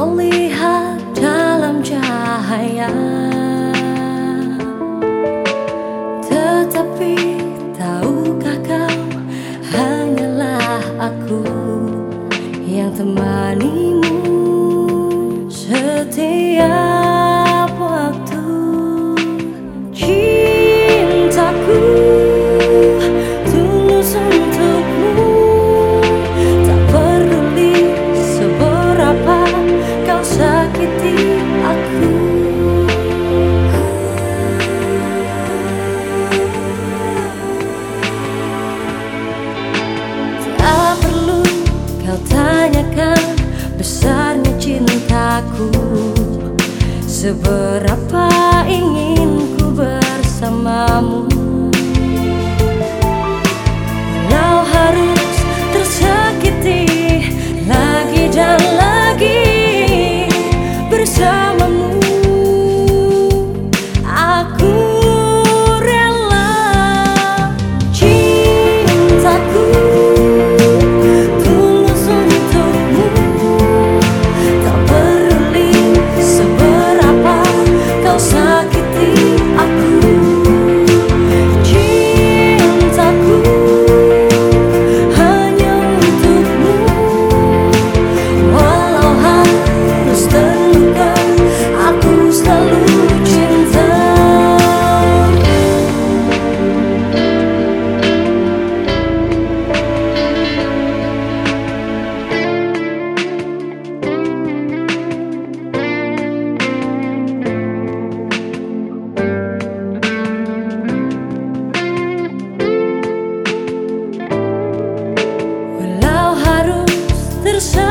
Kau lihat dalam cahaya. Tetapi tahukah kau Hanyalah aku Yang temanimu. Kau tanyakan besarnya cintaku Seberapa ingin ku bersamamu? sun.